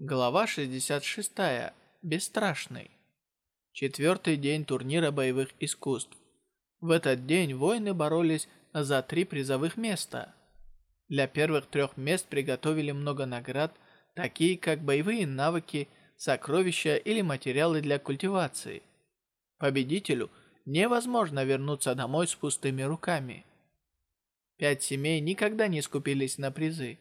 Глава 66. Бесстрашный. Четвертый день турнира боевых искусств. В этот день воины боролись за три призовых места. Для первых трех мест приготовили много наград, такие как боевые навыки, сокровища или материалы для культивации. Победителю невозможно вернуться домой с пустыми руками. Пять семей никогда не скупились на призы.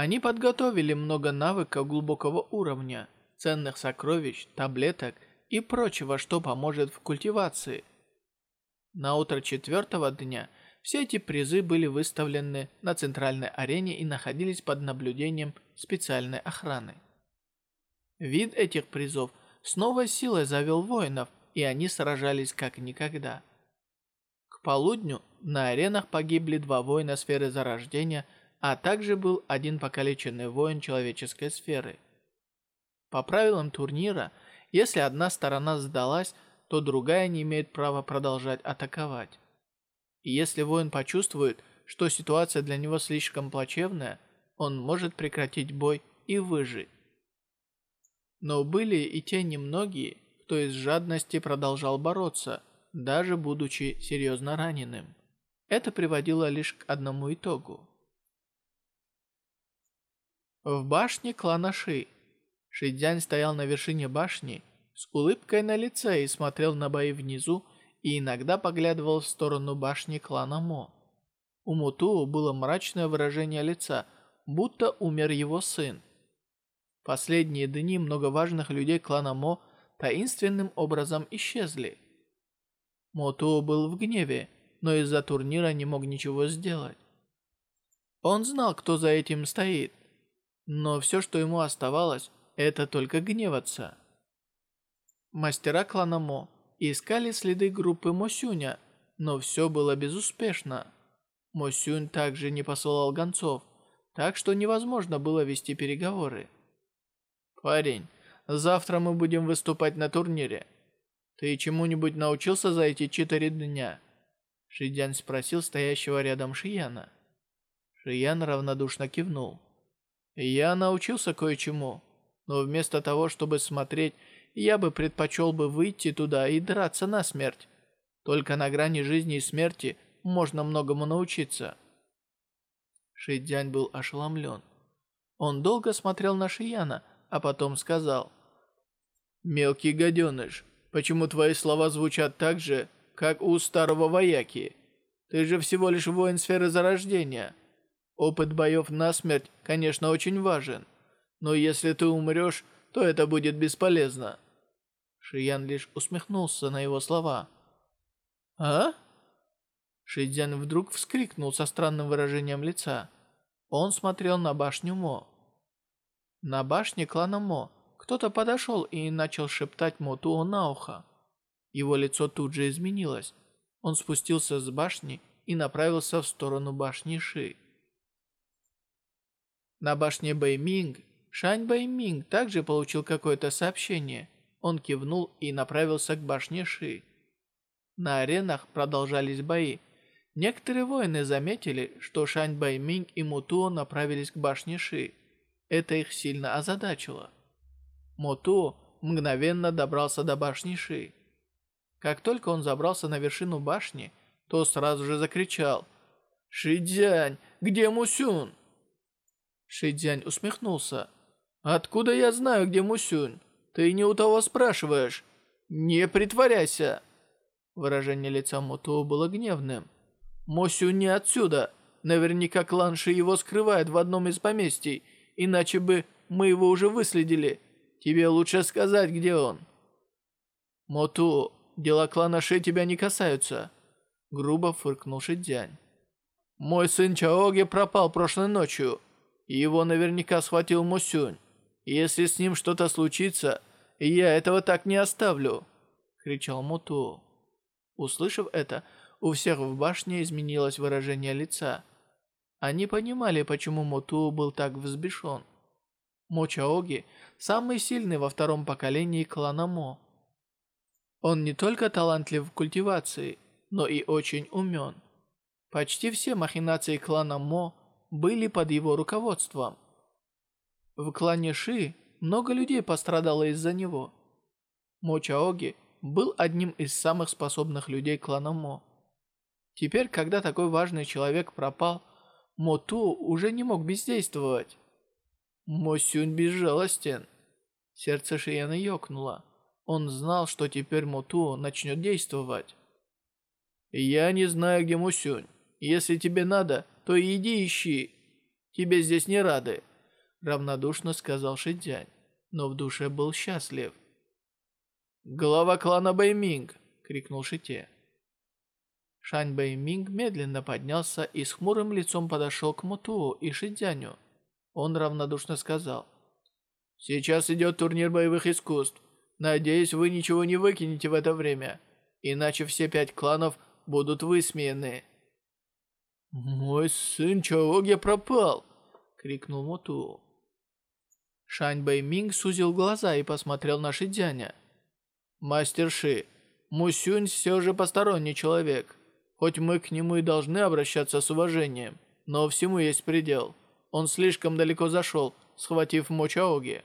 Они подготовили много навыков глубокого уровня, ценных сокровищ, таблеток и прочего, что поможет в культивации. На утро четвертого дня все эти призы были выставлены на центральной арене и находились под наблюдением специальной охраны. Вид этих призов с новой силой завел воинов, и они сражались как никогда. К полудню на аренах погибли два воина сферы зарождения – а также был один покалеченный воин человеческой сферы. По правилам турнира, если одна сторона сдалась, то другая не имеет права продолжать атаковать. И если воин почувствует, что ситуация для него слишком плачевная, он может прекратить бой и выжить. Но были и те немногие, кто из жадности продолжал бороться, даже будучи серьезно раненым. Это приводило лишь к одному итогу. В башне клана Ши. Шидзянь стоял на вершине башни с улыбкой на лице и смотрел на бои внизу и иногда поглядывал в сторону башни клана Мо. У Муту было мрачное выражение лица, будто умер его сын. Последние дни много важных людей клана Мо таинственным образом исчезли. Моту был в гневе, но из-за турнира не мог ничего сделать. Он знал, кто за этим стоит, но все, что ему оставалось, это только гневаться. Мастера клана Мо искали следы группы Мосюня, но все было безуспешно. Мосюнь также не посылал гонцов, так что невозможно было вести переговоры. «Парень, завтра мы будем выступать на турнире. Ты чему-нибудь научился за эти четыре дня?» Шидян спросил стоящего рядом Шияна. Шиян равнодушно кивнул. Я научился кое-чему, но вместо того, чтобы смотреть, я бы предпочел бы выйти туда и драться на смерть. Только на грани жизни и смерти можно многому научиться. Шидзянь был ошеломлен. Он долго смотрел на Шияна, а потом сказал. «Мелкий гаденыш, почему твои слова звучат так же, как у старого вояки? Ты же всего лишь воин сферы зарождения. Опыт боев насмерть, конечно, очень важен, но если ты умрешь, то это будет бесполезно». Шиян лишь усмехнулся на его слова. «А?» Шидзян вдруг вскрикнул со странным выражением лица. Он смотрел на башню Мо. На башне клана Мо кто-то подошел и начал шептать Мо Туо на ухо. Его лицо тут же изменилось. Он спустился с башни и направился в сторону башни Ши. На башне Бэйминг Шань Бэйминг также получил какое-то сообщение. Он кивнул и направился к башне Ши. На аренах продолжались бои. Некоторые воины заметили, что Шань Бэйминг и Мутуо направились к башне Ши. Это их сильно озадачило. Мутуо мгновенно добрался до башни Ши. Как только он забрался на вершину башни, то сразу же закричал «Шидзянь, где Мусюн?» Шидзянь усмехнулся. «Откуда я знаю, где Мусюнь? Ты не у того спрашиваешь. Не притворяйся!» Выражение лица Мутуо было гневным. «Мусюнь не отсюда. Наверняка клан Ши его скрывает в одном из поместий, иначе бы мы его уже выследили. Тебе лучше сказать, где он». «Моту, дела клана Ши тебя не касаются», — грубо фыркнул Шидзянь. «Мой сын Чаоги пропал прошлой ночью. Его наверняка схватил Мусюнь. Если с ним что-то случится, я этого так не оставлю!» — кричал Муту. Услышав это, у всех в башне изменилось выражение лица. Они понимали, почему Муту был так взбешен. Мо Чаоги – самый сильный во втором поколении клана Мо. Он не только талантлив в культивации, но и очень умен. Почти все махинации клана Мо были под его руководством. В клане Ши много людей пострадало из-за него. Мо Чаоги был одним из самых способных людей клана Мо. Теперь, когда такой важный человек пропал, Мо Ту уже не мог бездействовать. Мо Сюнь безжалостен. Сердце Шияна ёкнуло. Он знал, что теперь Мо Ту начнет действовать. «Я не знаю, где Мо Сюнь. Если тебе надо, то иди ищи. Тебе здесь не рады», — равнодушно сказал Шидзянь, но в душе был счастлив. «Глава клана Бэйминг!» — крикнул Шите. Шань Бэйминг медленно поднялся и с хмурым лицом подошел к Мутуо и Шидзяню. Он равнодушно сказал. «Сейчас идет турнир боевых искусств. Надеюсь, вы ничего не выкинете в это время, иначе все пять кланов будут высмеяны». «Мой сын Чаоге пропал!» — крикнул Мутуо. Шань Бэйминг сузил глаза и посмотрел на Шидзяня. «Мастер Ши, Мусюнь все же посторонний человек. Хоть мы к нему и должны обращаться с уважением, но всему есть предел. Он слишком далеко зашел, схватив Мочаоги».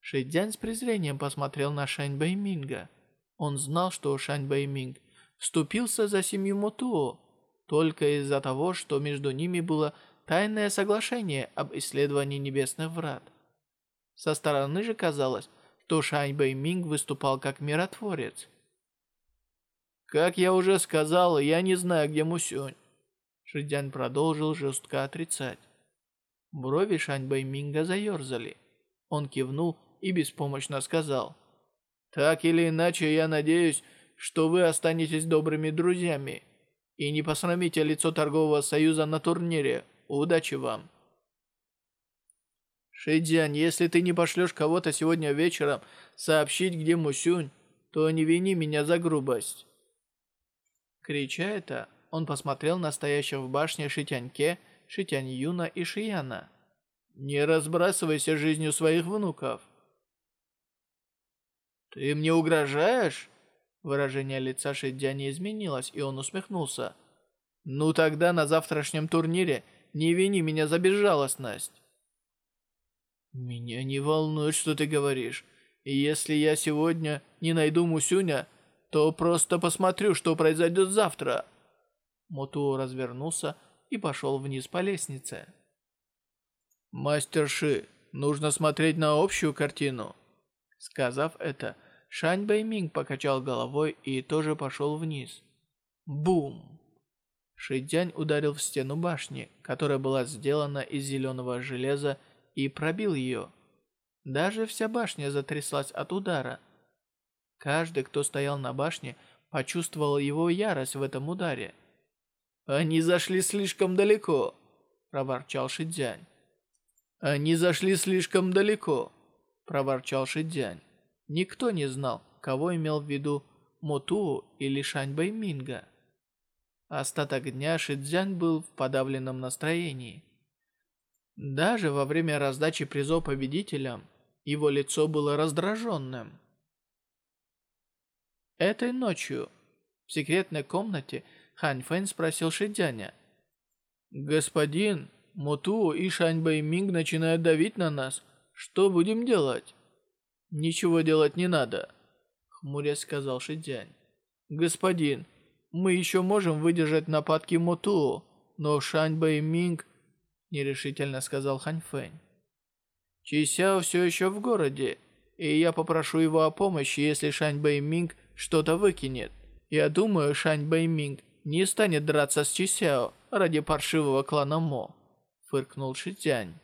Шидзянь с презрением посмотрел на Шань Бэйминга. Он знал, что Шань Бэйминг вступился за семью Мотуо только из-за того, что между ними было тайное соглашение об исследовании небесных врат. Со стороны же казалось, что Шань Бэйминг выступал как миротворец. «Как я уже сказал, я не знаю, где Мусюнь». Шидзян продолжил жестко отрицать. Брови Шань Бэйминга заерзали. Он кивнул и беспомощно сказал. «Так или иначе, я надеюсь, что вы останетесь добрыми друзьями и не посрамите лицо торгового союза на турнире. Удачи вам!» Шэйдзянь, если ты не пошлешь кого-то сегодня вечером сообщить, где Мусюнь, то не вини меня за грубость». Крича это, он посмотрел на стоящих в башне Шитяньке, Шитянь Юна и Шияна. «Не разбрасывайся жизнью своих внуков». «Ты мне угрожаешь?» Выражение лица Шидзяня изменилось, и он усмехнулся. «Ну тогда на завтрашнем турнире не вини меня за безжалостность». «Меня не волнует, что ты говоришь. Если я сегодня не найду Мусюня, то просто посмотрю, что произойдет завтра». Мотуо развернулся и пошел вниз по лестнице. «Мастер Ши, нужно смотреть на общую картину». Сказав это, Шань Бэйминг покачал головой и тоже пошел вниз. Бум! Шидзянь ударил в стену башни, которая была сделана из зеленого железа и пробил ее. Даже вся башня затряслась от удара. Каждый, кто стоял на башне, почувствовал его ярость в этом ударе. «Они зашли слишком далеко!» – проворчал Шидзянь. «Они зашли слишком далеко!» – проворчал Шидзянь. Никто не знал, кого имел в виду Мотуо или Шань Бэйминга. Остаток дня Шидзянь был в подавленном настроении. Даже во время раздачи призов победителям его лицо было раздраженным. Этой ночью в секретной комнате Хань Фэн спросил Шидзяня. «Господин, Муту и Шань Бэйминг начинают давить на нас. Что будем делать?» «Ничего делать не надо», — хмурясь сказал Шидзянь. «Господин, мы еще можем выдержать нападки Муту, но Шань Бэйминг нерешительно сказал Хань Фэнь. Чисяо все еще в городе, и я попрошу его о помощи, если Шань Бэйминг что-то выкинет. Я думаю, Шань Бэйминг не станет драться с Чисяо ради паршивого клана Мо», — фыркнул Шитянь.